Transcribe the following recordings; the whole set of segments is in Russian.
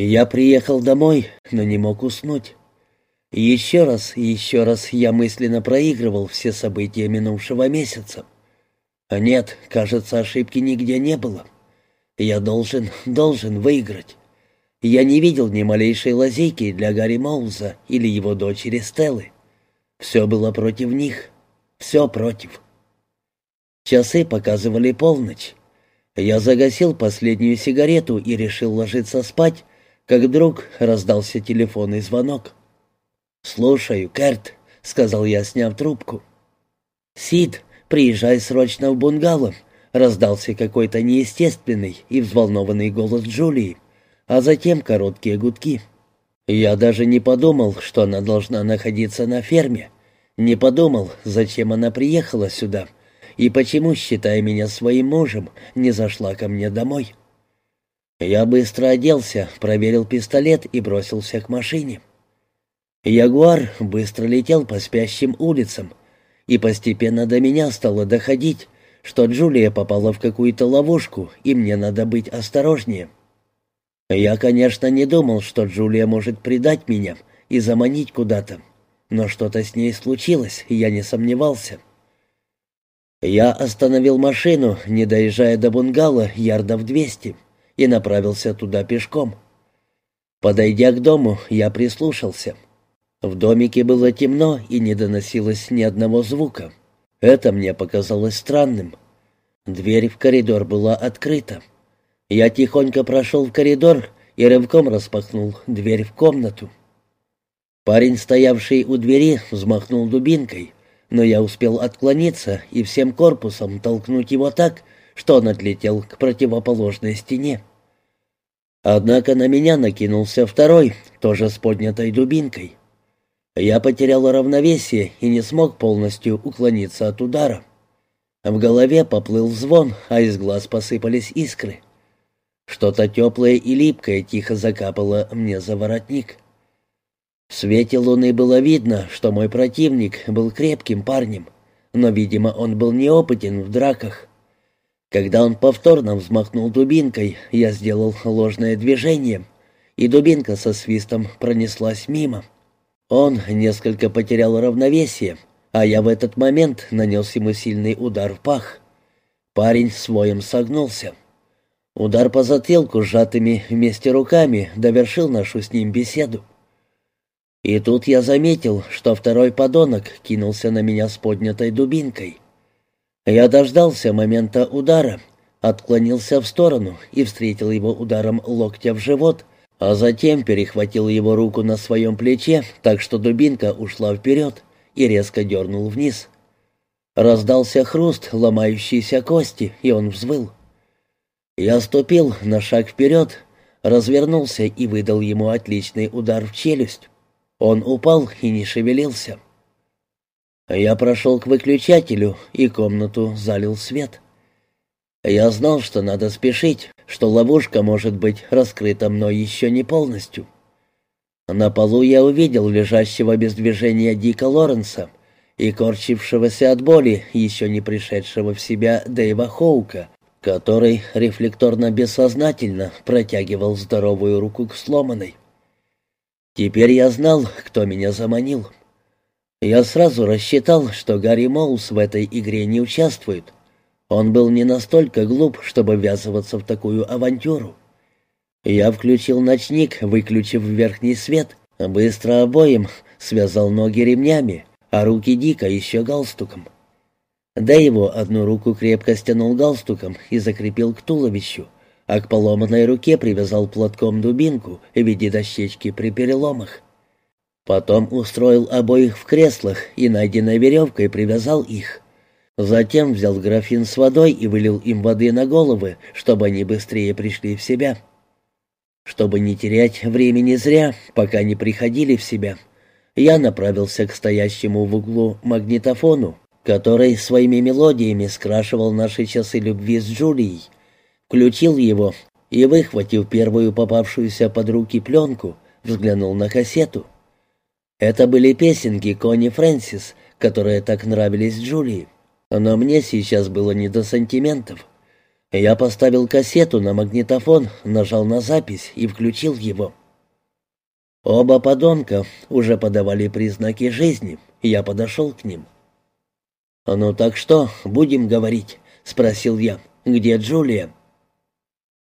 Я приехал домой, но не мог уснуть. Еще раз и еще раз я мысленно проигрывал все события минувшего месяца. А нет, кажется, ошибки нигде не было. Я должен, должен выиграть. Я не видел ни малейшей лазейки для Гарри Моуза или его дочери Стеллы. Все было против них. Все против. Часы показывали полночь. Я загасил последнюю сигарету и решил ложиться спать, как вдруг раздался телефонный звонок. «Слушаю, Кэрт», — сказал я, сняв трубку. «Сид, приезжай срочно в бунгало», — раздался какой-то неестественный и взволнованный голос Джулии, а затем короткие гудки. Я даже не подумал, что она должна находиться на ферме, не подумал, зачем она приехала сюда и почему, считая меня своим мужем, не зашла ко мне домой. Я быстро оделся, проверил пистолет и бросился к машине. Ягуар быстро летел по спящим улицам, и постепенно до меня стало доходить, что Джулия попала в какую-то ловушку, и мне надо быть осторожнее. Я, конечно, не думал, что Джулия может предать меня и заманить куда-то, но что-то с ней случилось, я не сомневался. Я остановил машину, не доезжая до бунгало, ярдов двести, и направился туда пешком. Подойдя к дому, я прислушался — в домике было темно и не доносилось ни одного звука. Это мне показалось странным. Дверь в коридор была открыта. Я тихонько прошел в коридор и рывком распахнул дверь в комнату. Парень, стоявший у двери, взмахнул дубинкой, но я успел отклониться и всем корпусом толкнуть его так, что он отлетел к противоположной стене. Однако на меня накинулся второй, тоже с поднятой дубинкой. Я потерял равновесие и не смог полностью уклониться от удара. В голове поплыл звон, а из глаз посыпались искры. Что-то теплое и липкое тихо закапало мне за воротник. В свете луны было видно, что мой противник был крепким парнем, но, видимо, он был неопытен в драках. Когда он повторно взмахнул дубинкой, я сделал ложное движение, и дубинка со свистом пронеслась мимо. Он несколько потерял равновесие, а я в этот момент нанес ему сильный удар в пах. Парень своим согнулся. Удар по затылку сжатыми вместе руками довершил нашу с ним беседу. И тут я заметил, что второй подонок кинулся на меня с поднятой дубинкой. Я дождался момента удара, отклонился в сторону и встретил его ударом локтя в живот — а затем перехватил его руку на своем плече, так что дубинка ушла вперед и резко дернул вниз. Раздался хруст ломающейся кости, и он взвыл. Я ступил на шаг вперед, развернулся и выдал ему отличный удар в челюсть. Он упал и не шевелился. Я прошел к выключателю, и комнату залил свет. Я знал, что надо спешить, что ловушка может быть раскрыта мной еще не полностью. На полу я увидел лежащего без движения Дика Лоренса и корчившегося от боли, еще не пришедшего в себя Дэйва Хоука, который рефлекторно-бессознательно протягивал здоровую руку к сломанной. Теперь я знал, кто меня заманил. Я сразу рассчитал, что Гарри Моус в этой игре не участвует, он был не настолько глуп, чтобы ввязываться в такую авантюру. Я включил ночник, выключив верхний свет, быстро обоим связал ноги ремнями, а руки Дика еще галстуком. Да его одну руку крепко стянул галстуком и закрепил к туловищу, а к поломанной руке привязал платком дубинку в виде дощечки при переломах. Потом устроил обоих в креслах и найденной веревкой привязал их. Затем взял графин с водой и вылил им воды на головы, чтобы они быстрее пришли в себя. Чтобы не терять времени зря, пока не приходили в себя, я направился к стоящему в углу магнитофону, который своими мелодиями скрашивал наши часы любви с Джулией, включил его и, выхватив первую попавшуюся под руки пленку, взглянул на кассету. Это были песенки Кони Фрэнсис, которые так нравились Джулии. Но мне сейчас было не до сантиментов. Я поставил кассету на магнитофон, нажал на запись и включил его. Оба подонка уже подавали признаки жизни, и я подошел к ним. «Ну так что, будем говорить?» — спросил я. «Где Джулия?»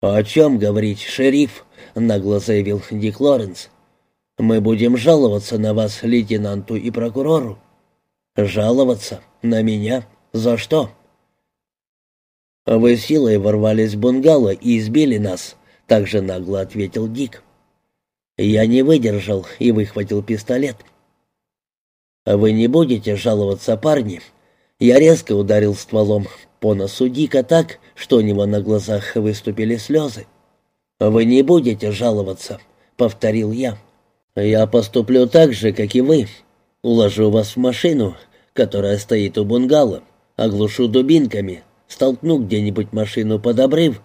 «О чем говорить, шериф?» — нагло заявил Дик Лоренс. «Мы будем жаловаться на вас, лейтенанту и прокурору». «Жаловаться? На меня? За что?» «Вы силой ворвались в бунгало и избили нас», — также нагло ответил Дик. Я не выдержал и выхватил пистолет. «Вы не будете жаловаться, парни?» Я резко ударил стволом по носу Дика так, что у него на глазах выступили слезы. «Вы не будете жаловаться», — повторил я. «Я поступлю так же, как и вы. Уложу вас в машину, которая стоит у бунгало, оглушу дубинками, столкну где-нибудь машину под обрыв,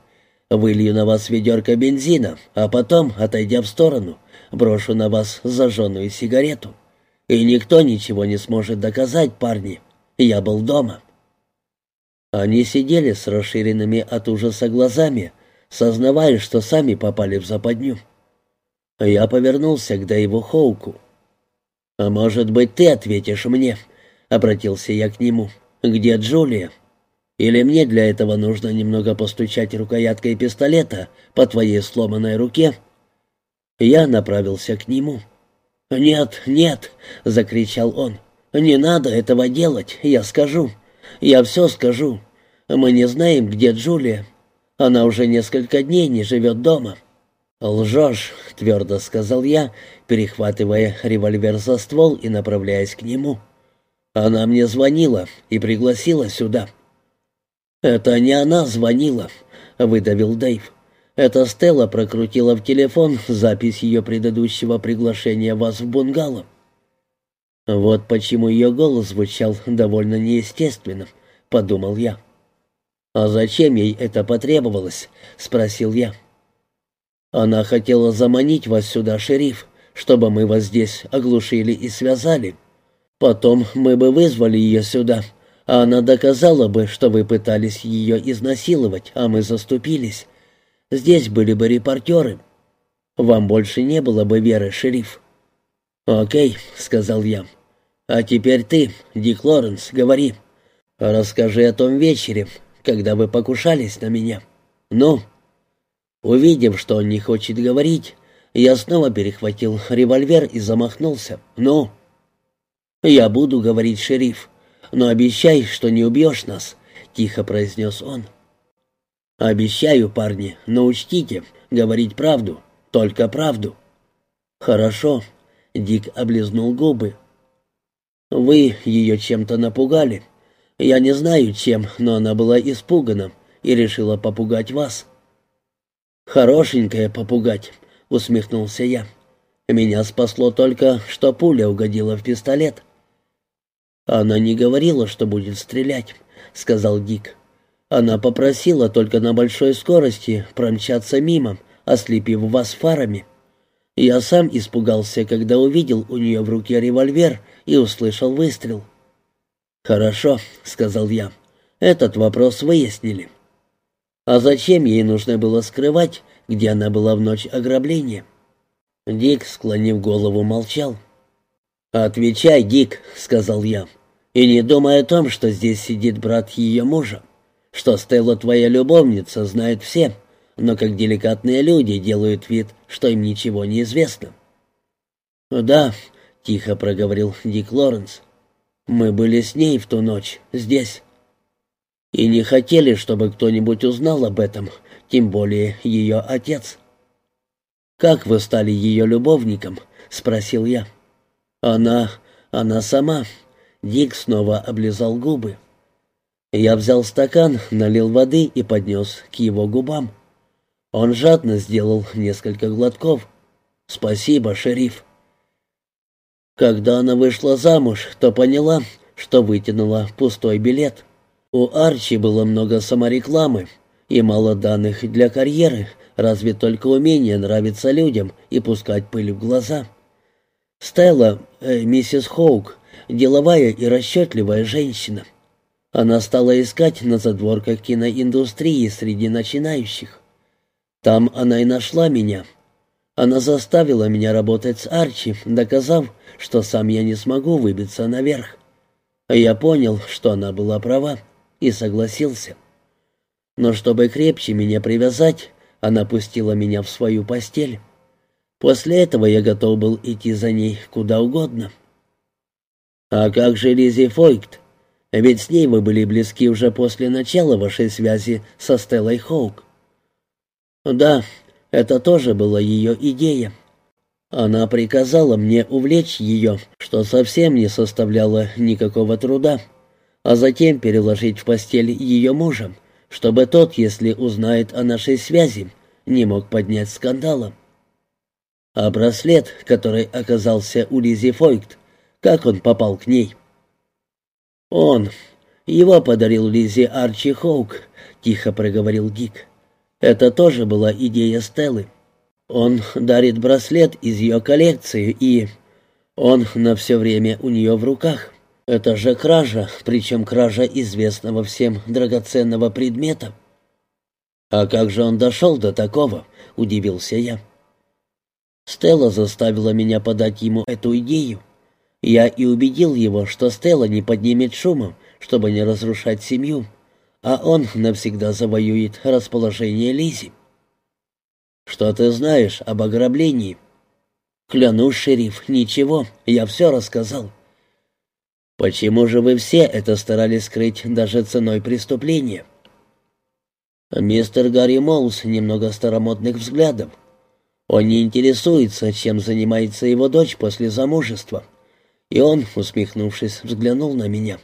вылью на вас ведерко бензина, а потом, отойдя в сторону, брошу на вас зажженную сигарету. И никто ничего не сможет доказать, парни. Я был дома». Они сидели с расширенными от ужаса глазами, сознавая, что сами попали в западню. Я повернулся к Дэйву Хоуку. «А может быть, ты ответишь мне?» — обратился я к нему. «Где Джулия?» Или мне для этого нужно немного постучать рукояткой пистолета по твоей сломанной руке?» Я направился к нему. «Нет, нет!» — закричал он. «Не надо этого делать, я скажу. Я все скажу. Мы не знаем, где Джулия. Она уже несколько дней не живет дома». «Лжешь», — твердо сказал я, перехватывая револьвер за ствол и направляясь к нему. «Она мне звонила и пригласила сюда». «Это не она звонила», — выдавил Дэйв. «Это Стелла прокрутила в телефон запись ее предыдущего приглашения вас в бунгало». «Вот почему ее голос звучал довольно неестественно», — подумал я. «А зачем ей это потребовалось?» — спросил я. «Она хотела заманить вас сюда, шериф, чтобы мы вас здесь оглушили и связали. Потом мы бы вызвали ее сюда, а она доказала бы, что вы пытались ее изнасиловать, а мы заступились. Здесь были бы репортеры. Вам больше не было бы веры, шериф». «Окей», — сказал я. «А теперь ты, Дик Лоренс, говори. Расскажи о том вечере, когда вы покушались на меня. Ну?» Увидев, что он не хочет говорить, я снова перехватил револьвер и замахнулся. «Ну?» «Я буду говорить, шериф но обещай, что не убьешь нас», — тихо произнес он. «Обещаю, парни, но учтите, говорить правду, только правду». «Хорошо», — Дик облизнул губы. «Вы ее чем-то напугали. Я не знаю, чем, но она была испугана и решила попугать вас». «Хорошенькая попугать», — усмехнулся я. «Меня спасло только, что пуля угодила в пистолет». «Она не говорила, что будет стрелять», — сказал Дик. «Она попросила только на большой скорости промчаться мимо, ослепив вас фарами. Я сам испугался, когда увидел у нее в руке револьвер и услышал выстрел». «Хорошо», — сказал я. «Этот вопрос выяснили». «А зачем ей нужно было скрывать, где она была в ночь ограбления?» Дик, склонив голову, молчал. «Отвечай, Дик», — сказал я. И не думай о том, что здесь сидит брат ее мужа. Что Стелла твоя любовница, знают все, но как деликатные люди делают вид, что им ничего не известно. «Да», — тихо проговорил Дик Лоренс, — «мы были с ней в ту ночь, здесь. И не хотели, чтобы кто-нибудь узнал об этом, тем более ее отец». «Как вы стали ее любовником?» — спросил я. «Она... она сама. Дик снова облизал губы. Я взял стакан, налил воды и поднес к его губам. Он жадно сделал несколько глотков. «Спасибо, шериф». Когда она вышла замуж, то поняла, что вытянула пустой билет. У Арчи было много саморекламы и мало данных для карьеры, разве только умение нравиться людям и пускать пыль в глаза. Стелла, э, миссис Хоук, деловая и расчетливая женщина. Она стала искать на задворках киноиндустрии среди начинающих. Там она и нашла меня. Она заставила меня работать с Арчи, доказав, что сам я не смогу выбиться наверх. Я понял, что она была права, и согласился. Но чтобы крепче меня привязать, она пустила меня в свою постель. После этого я готов был идти за ней куда угодно. «А как же Лизи Фойкт? Ведь с ней вы были близки уже после начала вашей связи со Стеллой Хоук». «Да, это тоже была ее идея. Она приказала мне увлечь ее, что совсем не составляло никакого труда, а затем переложить в постель ее мужа, чтобы тот, если узнает о нашей связи, не мог поднять скандала. А браслет, который оказался у Лизи Фойкт, как он попал к ней? Он. Его подарил Лизе Арчи Хоук, тихо проговорил Гик. Это тоже была идея Стеллы. Он дарит браслет из ее коллекции и... Он на все время у нее в руках. Это же кража, причем кража известного всем драгоценного предмета. «А как же он дошел до такого?» — удивился я. Стелла заставила меня подать ему эту идею. Я и убедил его, что Стелла не поднимет шума, чтобы не разрушать семью, а он навсегда завоюет расположение Лизи. «Что ты знаешь об ограблении?» «Клянусь, шериф, ничего, я все рассказал». «Почему же вы все это старались скрыть даже ценой преступления?» Мистер Гарри Моулс немного старомодных взглядов. Он не интересуется, чем занимается его дочь после замужества. И он, усмехнувшись, взглянул на меня.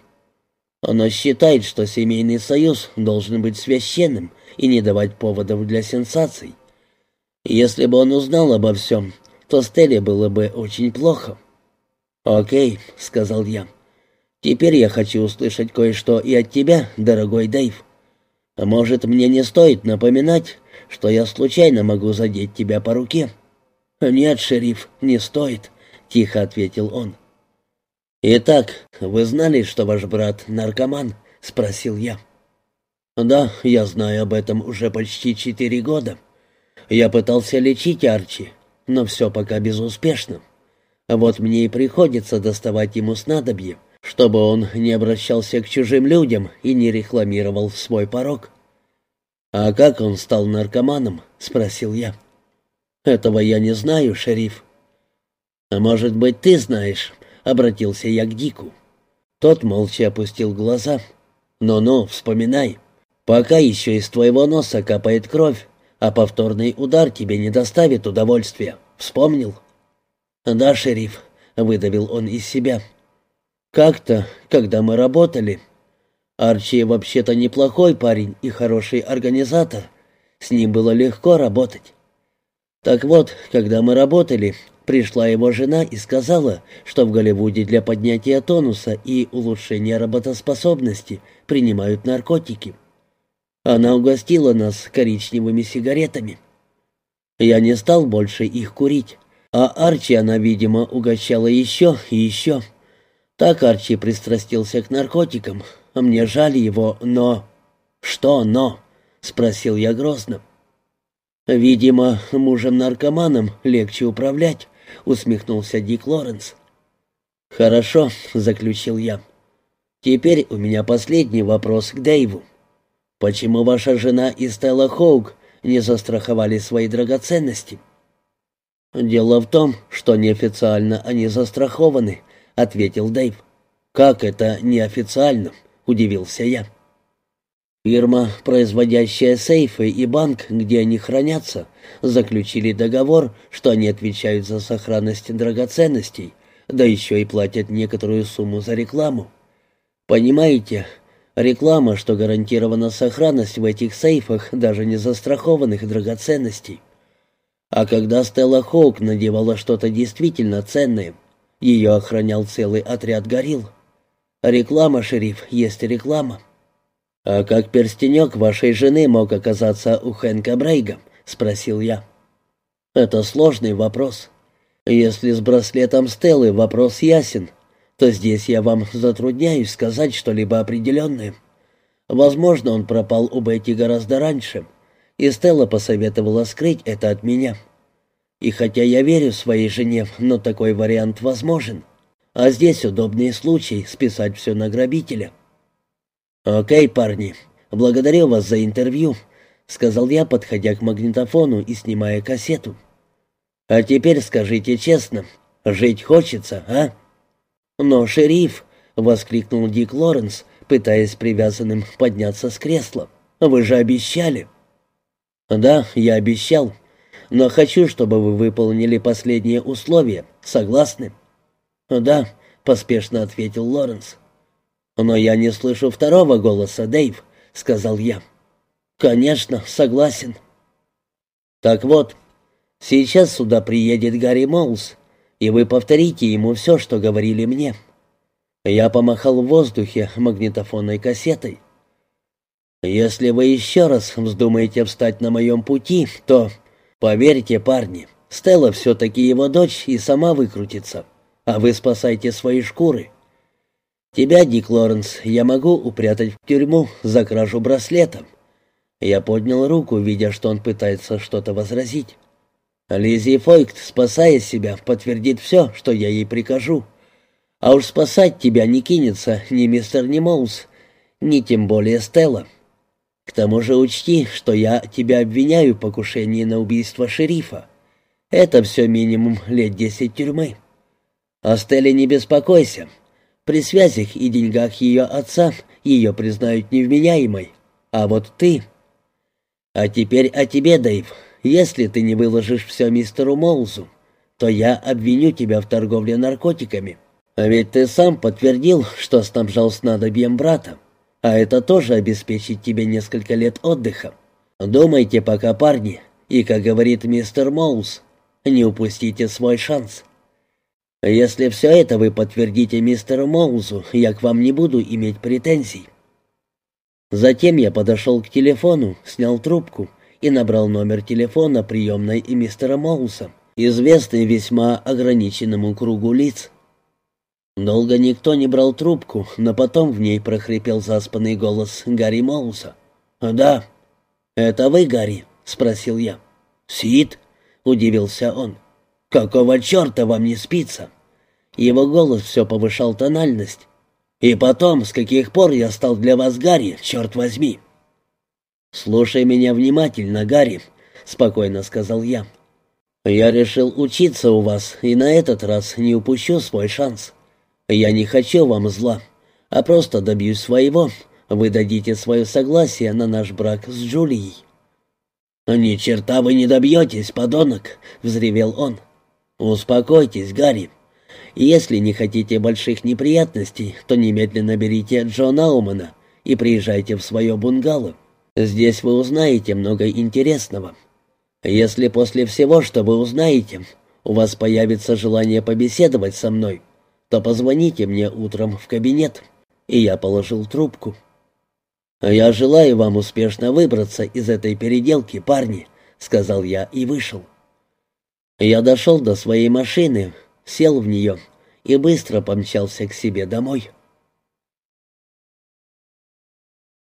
Она считает, что семейный союз должен быть священным и не давать поводов для сенсаций. Если бы он узнал обо всем, то Стелле было бы очень плохо. «Окей», — сказал я. «Теперь я хочу услышать кое-что и от тебя, дорогой Дэйв». Может, мне не стоит напоминать, что я случайно могу задеть тебя по руке?» «Нет, шериф, не стоит», — тихо ответил он. «Итак, вы знали, что ваш брат наркоман?» — спросил я. «Да, я знаю об этом уже почти четыре года. Я пытался лечить Арчи, но все пока безуспешно. Вот мне и приходится доставать ему снадобье, чтобы он не обращался к чужим людям и не рекламировал свой порог. «А как он стал наркоманом?» — спросил я. «Этого я не знаю, шериф». «А может быть, ты знаешь?» — обратился я к Дику. Тот молча опустил глаза. «Ну-ну, вспоминай. Пока еще из твоего носа капает кровь, а повторный удар тебе не доставит удовольствия. Вспомнил?» «Да, шериф», — выдавил он из себя. Как-то, когда мы работали, Арчи вообще-то неплохой парень и хороший организатор. С ним было легко работать. Так вот, когда мы работали, пришла его жена и сказала, что в Голливуде для поднятия тонуса и улучшения работоспособности принимают наркотики. Она угостила нас коричневыми сигаретами. Я не стал больше их курить, а Арчи она, видимо, угощала еще и еще. Так Арчи пристрастился к наркотикам. А мне жаль его, но... Что «но»? Спросил я грозно. Видимо, мужем-наркоманом легче управлять, усмехнулся Дик Лоренс. Хорошо, заключил я. Теперь у меня последний вопрос к Дэйву. Почему ваша жена и Стелла Хоук не застраховали свои драгоценности? Дело в том, что неофициально они застрахованы, — ответил Дэйв. «Как это неофициально?» — удивился я. Фирма, производящая сейфы и банк, где они хранятся, заключили договор, что они отвечают за сохранность драгоценностей, да еще и платят некоторую сумму за рекламу. Понимаете, реклама, что гарантирована сохранность в этих сейфах даже не застрахованных драгоценностей. А когда Стелла Хоук надевала что-то действительно ценное, ее охранял целый отряд горилл. Реклама, шериф, есть реклама. «А как перстенек вашей жены мог оказаться у Хэнка Брейга?» — спросил я. «Это сложный вопрос. Если с браслетом Стеллы вопрос ясен, то здесь я вам затрудняюсь сказать что-либо определенное. Возможно, он пропал у Бетти гораздо раньше, и Стелла посоветовала скрыть это от меня. И хотя я верю своей жене, но такой вариант возможен. А здесь удобный случай списать все на грабителя. «Окей, парни, благодарю вас за интервью», — сказал я, подходя к магнитофону и снимая кассету. «А теперь скажите честно, жить хочется, а?» «Но, шериф», — воскликнул Дик Лоренс, пытаясь привязанным подняться с кресла, — «вы же обещали». «Да, я обещал, но хочу, чтобы вы выполнили последние условия. Согласны?» «Да», — поспешно ответил Лоренс. «Но я не слышу второго голоса, Дэйв», — сказал я. «Конечно, согласен». «Так вот, сейчас сюда приедет Гарри Моулс, и вы повторите ему все, что говорили мне». Я помахал в воздухе магнитофонной кассетой. «Если вы еще раз вздумаете встать на моем пути, то, поверьте, парни, Стелла все-таки его дочь и сама выкрутится, а вы спасайте свои шкуры. Тебя, Дик Лоренс, я могу упрятать в тюрьму за кражу браслета». Я поднял руку, видя, что он пытается что-то возразить. Лиззи Фойкт, спасая себя, подтвердит все, что я ей прикажу. А уж спасать тебя не кинется ни мистер Немоус, ни тем более Стелла. К тому же учти, что я тебя обвиняю в покушении на убийство шерифа. Это все минимум лет десять тюрьмы. О Стелле не беспокойся. При связях и деньгах ее отца ее признают невменяемой. А вот ты... А теперь о тебе, Дэйв. Если ты не выложишь все мистеру Моузу, то я обвиню тебя в торговле наркотиками. А ведь ты сам подтвердил, что снабжал снадобьем брата. А это тоже обеспечит тебе несколько лет отдыха. Думайте пока, парни, и, как говорит мистер Моус, не упустите свой шанс. Если все это вы подтвердите мистеру Моузу, я к вам не буду иметь претензий. Затем я подошел к телефону, снял трубку и набрал номер телефона приемной и мистера Моуса, известный весьма ограниченному кругу лиц. Долго никто не брал трубку, но потом в ней прохрипел заспанный голос Гарри Моуса. «Да». «Это вы, Гарри?» — спросил я. «Сид?» — удивился он. «Какого черта вам не спится?» Его голос все повышал тональность. «И потом, с каких пор я стал для вас Гарри, черт возьми?» «Слушай меня внимательно, Гарри», — спокойно сказал я. «Я решил учиться у вас, и на этот раз не упущу свой шанс. Я не хочу вам зла, а просто добьюсь своего. Вы дадите свое согласие на наш брак с Джулией». «Ни черта вы не добьетесь, подонок!» — взревел он. «Успокойтесь, Гарри. Если не хотите больших неприятностей, то немедленно берите Джона Аумана и приезжайте в свое бунгало. Здесь вы узнаете много интересного. Если после всего, что вы узнаете, у вас появится желание побеседовать со мной, то позвоните мне утром в кабинет». И я положил трубку. «Я желаю вам успешно выбраться из этой переделки, парни», — сказал я и вышел. Я дошел до своей машины, сел в нее и быстро помчался к себе домой.